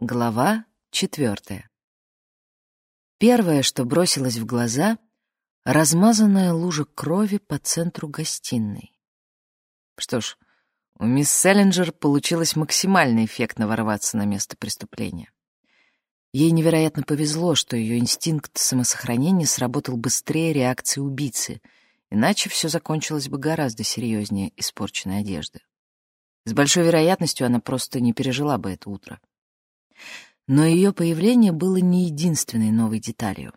Глава четвертая. Первое, что бросилось в глаза — размазанная лужа крови по центру гостиной. Что ж, у мисс Селлинджер получилось максимально эффектно ворваться на место преступления. Ей невероятно повезло, что ее инстинкт самосохранения сработал быстрее реакции убийцы, иначе все закончилось бы гораздо серьезнее испорченной одежды. С большой вероятностью она просто не пережила бы это утро. Но ее появление было не единственной новой деталью.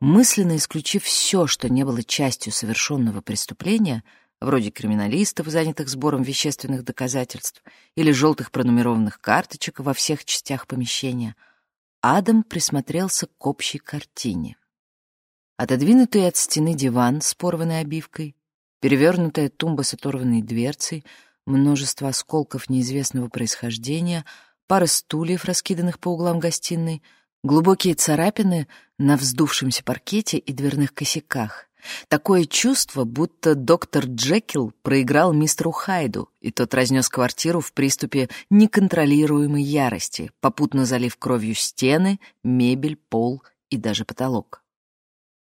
Мысленно исключив все, что не было частью совершенного преступления, вроде криминалистов, занятых сбором вещественных доказательств, или желтых пронумерованных карточек во всех частях помещения, Адам присмотрелся к общей картине. Отодвинутый от стены диван с порванной обивкой, перевернутая тумба с оторванной дверцей, множество осколков неизвестного происхождения — пара стульев, раскиданных по углам гостиной, глубокие царапины на вздувшемся паркете и дверных косяках. Такое чувство, будто доктор Джекил проиграл мистеру Хайду, и тот разнес квартиру в приступе неконтролируемой ярости, попутно залив кровью стены, мебель, пол и даже потолок.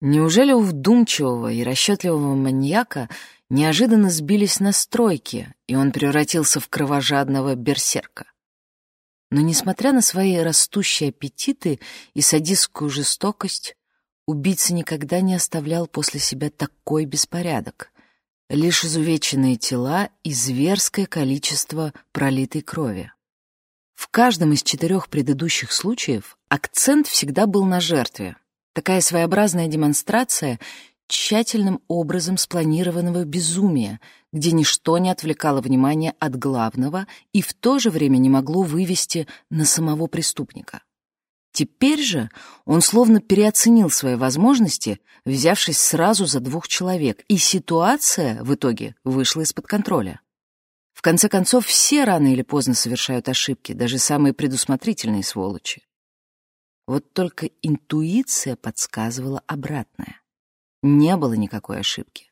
Неужели у вдумчивого и расчетливого маньяка неожиданно сбились настройки, и он превратился в кровожадного берсерка? Но, несмотря на свои растущие аппетиты и садистскую жестокость, убийца никогда не оставлял после себя такой беспорядок. Лишь изувеченные тела и зверское количество пролитой крови. В каждом из четырех предыдущих случаев акцент всегда был на жертве. Такая своеобразная демонстрация тщательным образом спланированного безумия, где ничто не отвлекало внимание от главного и в то же время не могло вывести на самого преступника. Теперь же он словно переоценил свои возможности, взявшись сразу за двух человек, и ситуация в итоге вышла из-под контроля. В конце концов, все рано или поздно совершают ошибки, даже самые предусмотрительные сволочи. Вот только интуиция подсказывала обратное. Не было никакой ошибки.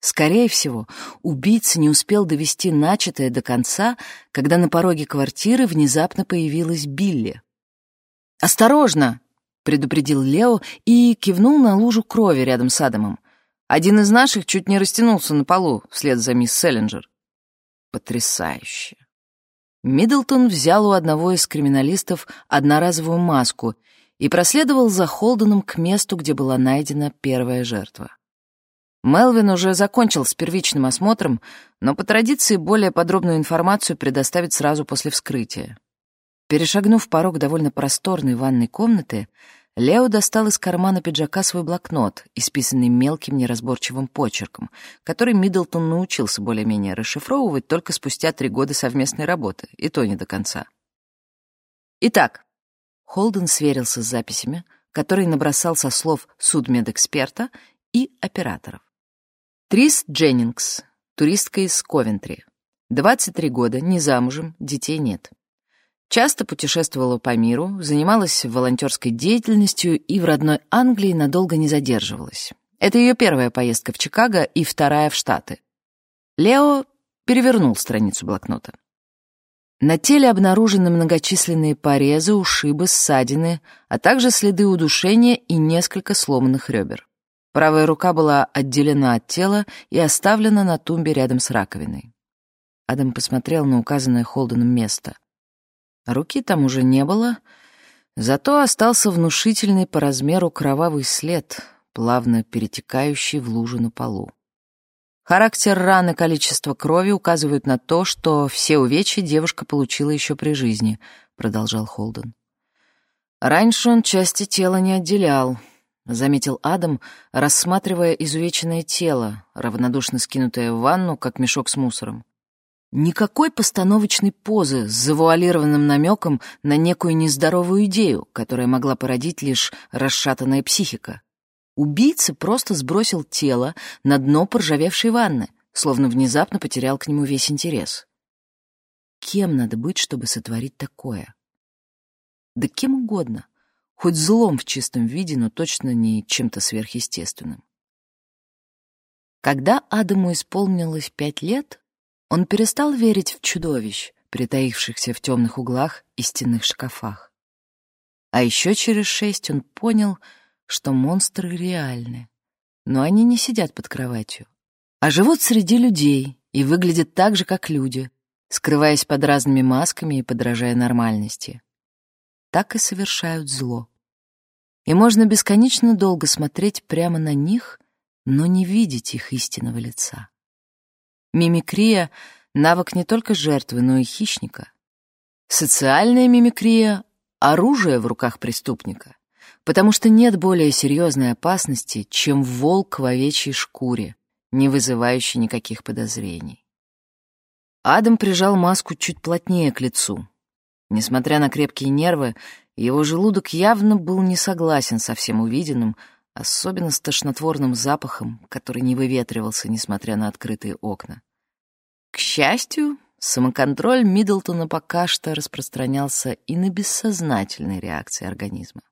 Скорее всего, убийца не успел довести начатое до конца, когда на пороге квартиры внезапно появилась Билли. «Осторожно!» — предупредил Лео и кивнул на лужу крови рядом с Адамом. Один из наших чуть не растянулся на полу вслед за мисс Селлинджер. Потрясающе. Миддлтон взял у одного из криминалистов одноразовую маску и проследовал за Холденом к месту, где была найдена первая жертва. Мелвин уже закончил с первичным осмотром, но по традиции более подробную информацию предоставит сразу после вскрытия. Перешагнув порог довольно просторной ванной комнаты, Лео достал из кармана пиджака свой блокнот, исписанный мелким неразборчивым почерком, который Миддлтон научился более-менее расшифровывать только спустя три года совместной работы, и то не до конца. Итак, Холден сверился с записями, которые набросал со слов судмедэксперта и операторов. Трис Дженнингс, туристка из Ковентри. 23 года, не замужем, детей нет. Часто путешествовала по миру, занималась волонтерской деятельностью и в родной Англии надолго не задерживалась. Это ее первая поездка в Чикаго и вторая в Штаты. Лео перевернул страницу блокнота. На теле обнаружены многочисленные порезы, ушибы, ссадины, а также следы удушения и несколько сломанных ребер. Правая рука была отделена от тела и оставлена на тумбе рядом с раковиной. Адам посмотрел на указанное Холденом место. Руки там уже не было, зато остался внушительный по размеру кровавый след, плавно перетекающий в лужу на полу. Характер раны, количество крови указывают на то, что все увечья девушка получила еще при жизни, продолжал Холден. Раньше он части тела не отделял, заметил Адам, рассматривая изувеченное тело, равнодушно скинутое в ванну, как мешок с мусором. Никакой постановочной позы с завуалированным намеком на некую нездоровую идею, которая могла породить лишь расшатанная психика. Убийца просто сбросил тело на дно поржавевшей ванны, словно внезапно потерял к нему весь интерес. Кем надо быть, чтобы сотворить такое? Да кем угодно, хоть злом в чистом виде, но точно не чем-то сверхъестественным. Когда Адаму исполнилось пять лет, он перестал верить в чудовищ, притаившихся в темных углах и стенных шкафах. А еще через шесть он понял, что монстры реальны, но они не сидят под кроватью, а живут среди людей и выглядят так же, как люди, скрываясь под разными масками и подражая нормальности. Так и совершают зло. И можно бесконечно долго смотреть прямо на них, но не видеть их истинного лица. Мимикрия — навык не только жертвы, но и хищника. Социальная мимикрия — оружие в руках преступника, потому что нет более серьезной опасности, чем волк в овечьей шкуре, не вызывающий никаких подозрений. Адам прижал маску чуть плотнее к лицу. Несмотря на крепкие нервы, его желудок явно был не согласен со всем увиденным, особенно с тошнотворным запахом, который не выветривался, несмотря на открытые окна. К счастью, самоконтроль Миддлтона пока что распространялся и на бессознательные реакции организма.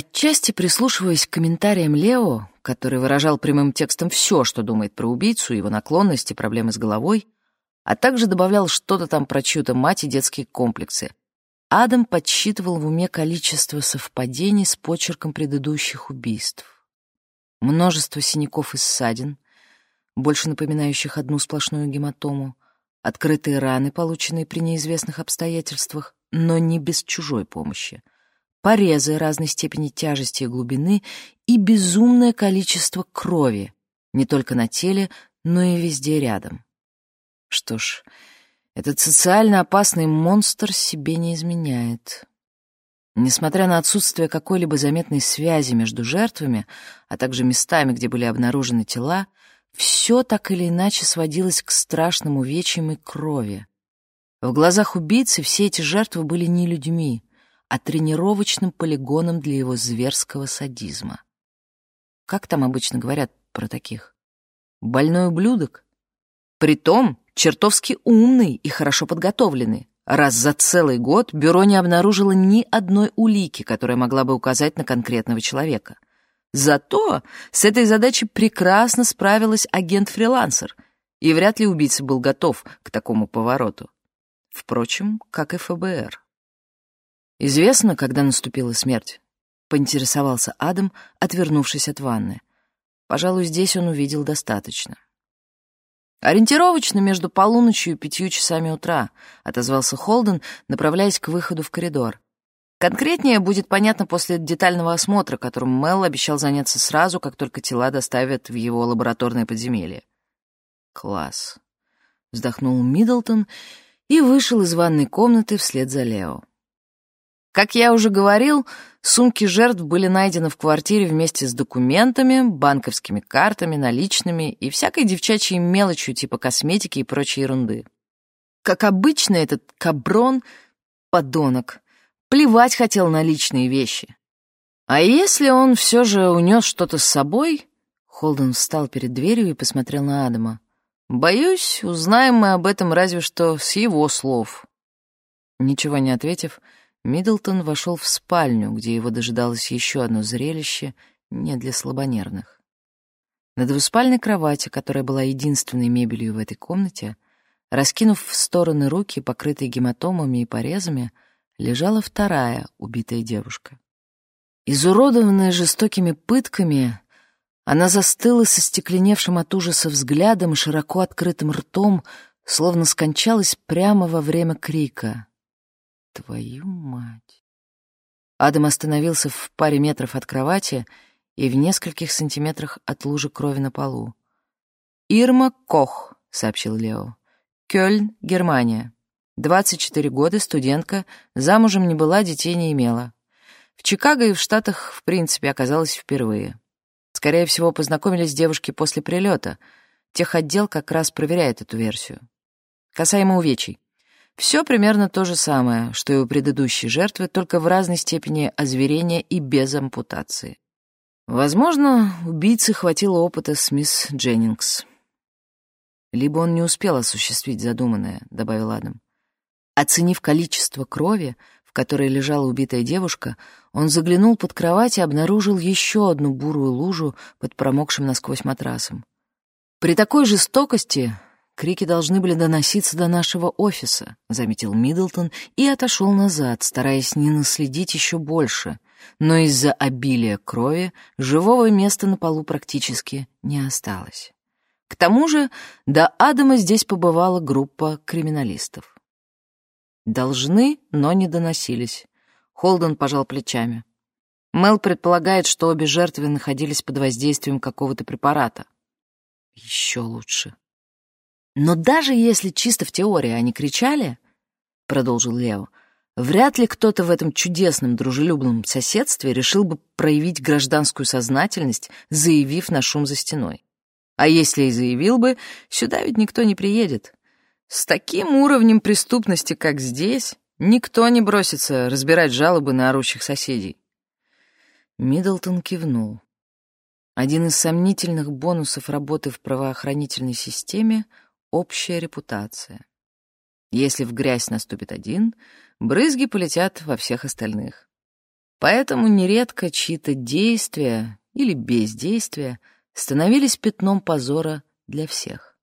Отчасти прислушиваясь к комментариям Лео, который выражал прямым текстом все, что думает про убийцу, его наклонности, проблемы с головой, а также добавлял что-то там про чью-то мать и детские комплексы, Адам подсчитывал в уме количество совпадений с почерком предыдущих убийств. Множество синяков и ссадин, больше напоминающих одну сплошную гематому, открытые раны, полученные при неизвестных обстоятельствах, но не без чужой помощи, порезы разной степени тяжести и глубины и безумное количество крови, не только на теле, но и везде рядом. Что ж, этот социально опасный монстр себе не изменяет. Несмотря на отсутствие какой-либо заметной связи между жертвами, а также местами, где были обнаружены тела, все так или иначе сводилось к страшным увечьям и крови. В глазах убийцы все эти жертвы были не людьми, а тренировочным полигоном для его зверского садизма. Как там обычно говорят про таких? Больной ублюдок? Притом, чертовски умный и хорошо подготовленный, раз за целый год бюро не обнаружило ни одной улики, которая могла бы указать на конкретного человека. Зато с этой задачей прекрасно справилась агент-фрилансер, и вряд ли убийца был готов к такому повороту. Впрочем, как и ФБР. «Известно, когда наступила смерть?» — поинтересовался Адам, отвернувшись от ванны. Пожалуй, здесь он увидел достаточно. «Ориентировочно между полуночью и пятью часами утра», — отозвался Холден, направляясь к выходу в коридор. «Конкретнее будет понятно после детального осмотра, которым Мел обещал заняться сразу, как только тела доставят в его лабораторное подземелье». «Класс», — вздохнул Миддлтон и вышел из ванной комнаты вслед за Лео. Как я уже говорил, сумки жертв были найдены в квартире вместе с документами, банковскими картами, наличными и всякой девчачьей мелочью типа косметики и прочей ерунды. Как обычно, этот каброн — подонок. Плевать хотел на личные вещи. А если он все же унес что-то с собой... Холден встал перед дверью и посмотрел на Адама. «Боюсь, узнаем мы об этом разве что с его слов». Ничего не ответив, Миддлтон вошел в спальню, где его дожидалось еще одно зрелище, не для слабонервных. На двуспальной кровати, которая была единственной мебелью в этой комнате, раскинув в стороны руки, покрытые гематомами и порезами, лежала вторая убитая девушка. Изуродованная жестокими пытками, она застыла со стекленевшим от ужаса взглядом и широко открытым ртом, словно скончалась прямо во время крика — Твою мать. Адам остановился в паре метров от кровати и в нескольких сантиметрах от лужи крови на полу. «Ирма Кох», — сообщил Лео. «Кёльн, Германия. 24 года, студентка, замужем не была, детей не имела. В Чикаго и в Штатах, в принципе, оказалась впервые. Скорее всего, познакомились девушки после прилета. Техотдел как раз проверяет эту версию. Касаемо увечий. Все примерно то же самое, что и у предыдущей жертвы, только в разной степени озверения и без ампутации. Возможно, убийце хватило опыта с мисс Дженнингс. Либо он не успел осуществить задуманное, — добавил Адам. Оценив количество крови, в которой лежала убитая девушка, он заглянул под кровать и обнаружил еще одну бурую лужу под промокшим насквозь матрасом. При такой жестокости крики должны были доноситься до нашего офиса», — заметил Миддлтон и отошел назад, стараясь не наследить еще больше. Но из-за обилия крови живого места на полу практически не осталось. К тому же до Адама здесь побывала группа криминалистов. Должны, но не доносились. Холден пожал плечами. Мел предполагает, что обе жертвы находились под воздействием какого-то препарата. Еще лучше. Но даже если чисто в теории они кричали, продолжил Лео, вряд ли кто-то в этом чудесном дружелюбном соседстве решил бы проявить гражданскую сознательность, заявив на шум за стеной. А если и заявил бы, сюда ведь никто не приедет. С таким уровнем преступности, как здесь, никто не бросится разбирать жалобы на орущих соседей. Миддлтон кивнул. Один из сомнительных бонусов работы в правоохранительной системе — общая репутация. Если в грязь наступит один, брызги полетят во всех остальных. Поэтому нередко чьи-то действия или бездействия становились пятном позора для всех.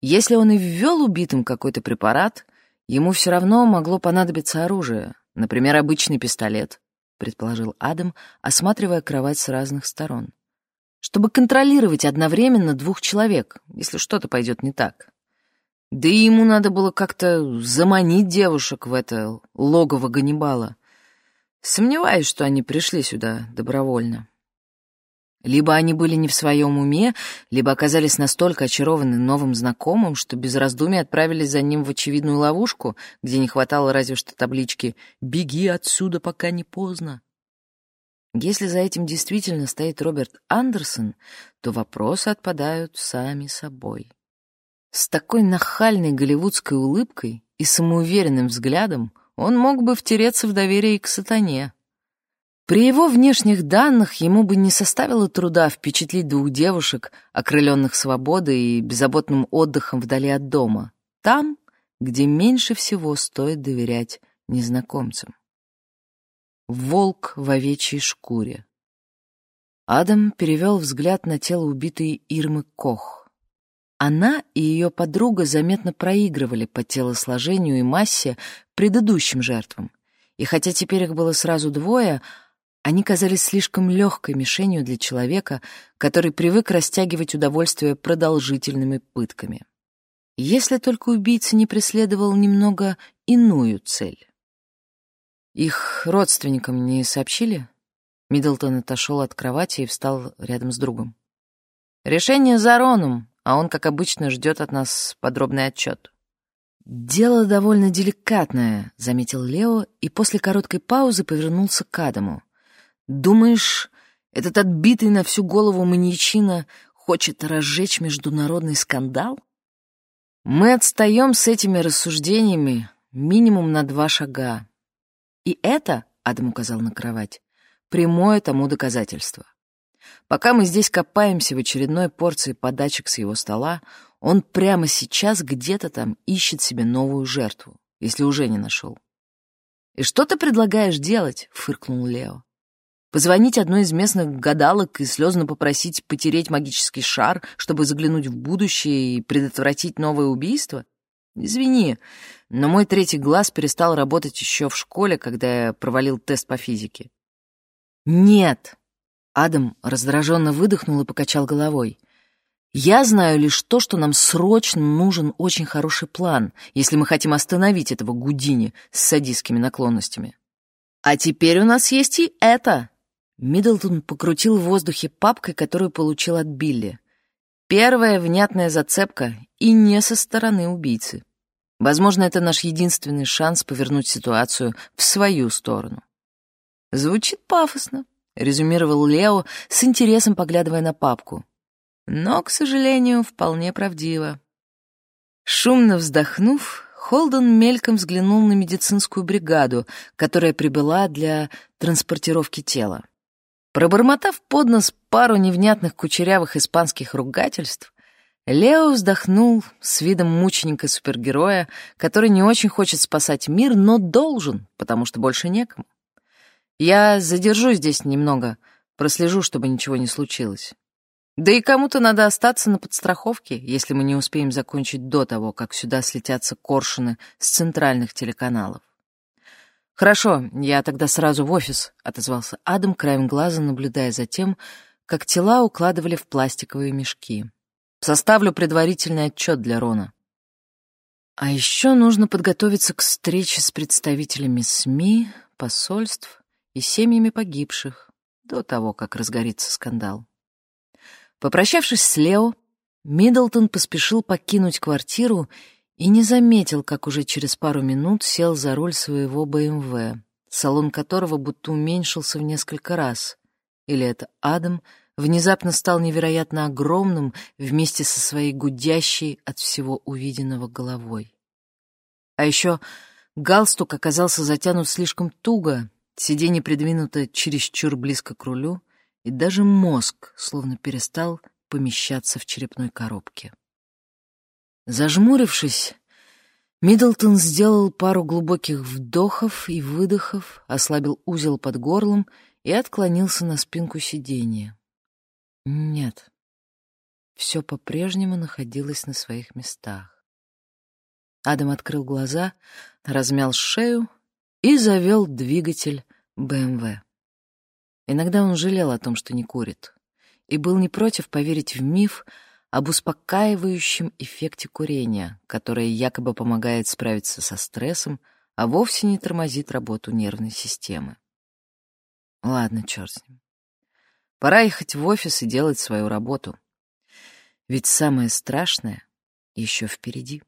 Если он и ввел убитым какой-то препарат, ему все равно могло понадобиться оружие, например, обычный пистолет, предположил Адам, осматривая кровать с разных сторон. Чтобы контролировать одновременно двух человек, если что-то пойдет не так. Да и ему надо было как-то заманить девушек в это логово Ганнибала. Сомневаюсь, что они пришли сюда добровольно. Либо они были не в своем уме, либо оказались настолько очарованы новым знакомым, что без раздумий отправились за ним в очевидную ловушку, где не хватало разве что таблички «Беги отсюда, пока не поздно». Если за этим действительно стоит Роберт Андерсон, то вопросы отпадают сами собой. С такой нахальной голливудской улыбкой и самоуверенным взглядом он мог бы втереться в доверие к сатане. При его внешних данных ему бы не составило труда впечатлить двух девушек, окрыленных свободой и беззаботным отдыхом вдали от дома, там, где меньше всего стоит доверять незнакомцам. Волк в овечьей шкуре. Адам перевел взгляд на тело убитой Ирмы Кох. Она и ее подруга заметно проигрывали по телосложению и массе предыдущим жертвам, и хотя теперь их было сразу двое, они казались слишком легкой мишенью для человека, который привык растягивать удовольствие продолжительными пытками. Если только убийца не преследовал немного иную цель. Их родственникам не сообщили? Миддлтон отошел от кровати и встал рядом с другом. Решение за Роном, а он, как обычно, ждет от нас подробный отчет. «Дело довольно деликатное», — заметил Лео и после короткой паузы повернулся к Адаму. Думаешь, этот отбитый на всю голову маньячина хочет разжечь международный скандал? Мы отстаем с этими рассуждениями минимум на два шага. И это, — Адам указал на кровать, — прямое тому доказательство. Пока мы здесь копаемся в очередной порции подачек с его стола, он прямо сейчас где-то там ищет себе новую жертву, если уже не нашел. «И что ты предлагаешь делать?» — фыркнул Лео. Позвонить одной из местных гадалок и слезно попросить потереть магический шар, чтобы заглянуть в будущее и предотвратить новое убийство? Извини, но мой третий глаз перестал работать еще в школе, когда я провалил тест по физике. Нет. Адам раздраженно выдохнул и покачал головой. Я знаю лишь то, что нам срочно нужен очень хороший план, если мы хотим остановить этого Гудини с садистскими наклонностями. А теперь у нас есть и это. Миддлтон покрутил в воздухе папкой, которую получил от Билли. Первая внятная зацепка, и не со стороны убийцы. Возможно, это наш единственный шанс повернуть ситуацию в свою сторону. Звучит пафосно, резюмировал Лео, с интересом поглядывая на папку. Но, к сожалению, вполне правдиво. Шумно вздохнув, Холден мельком взглянул на медицинскую бригаду, которая прибыла для транспортировки тела. Пробормотав под нос пару невнятных кучерявых испанских ругательств, Лео вздохнул с видом мученика-супергероя, который не очень хочет спасать мир, но должен, потому что больше некому. «Я задержусь здесь немного, прослежу, чтобы ничего не случилось». Да и кому-то надо остаться на подстраховке, если мы не успеем закончить до того, как сюда слетятся коршуны с центральных телеканалов. «Хорошо, я тогда сразу в офис», — отозвался Адам, краем глаза наблюдая за тем, как тела укладывали в пластиковые мешки. «Составлю предварительный отчет для Рона». А еще нужно подготовиться к встрече с представителями СМИ, посольств и семьями погибших до того, как разгорится скандал. Попрощавшись с Лео, Миддлтон поспешил покинуть квартиру и не заметил, как уже через пару минут сел за руль своего БМВ, салон которого будто уменьшился в несколько раз. Или это Адам внезапно стал невероятно огромным вместе со своей гудящей от всего увиденного головой. А еще галстук оказался затянут слишком туго, сиденье придвинуто чересчур близко к рулю — и даже мозг словно перестал помещаться в черепной коробке. Зажмурившись, Миддлтон сделал пару глубоких вдохов и выдохов, ослабил узел под горлом и отклонился на спинку сиденья. Нет, все по-прежнему находилось на своих местах. Адам открыл глаза, размял шею и завел двигатель БМВ. Иногда он жалел о том, что не курит, и был не против поверить в миф об успокаивающем эффекте курения, которое якобы помогает справиться со стрессом, а вовсе не тормозит работу нервной системы. Ладно, черт с ним. Пора ехать в офис и делать свою работу. Ведь самое страшное еще впереди.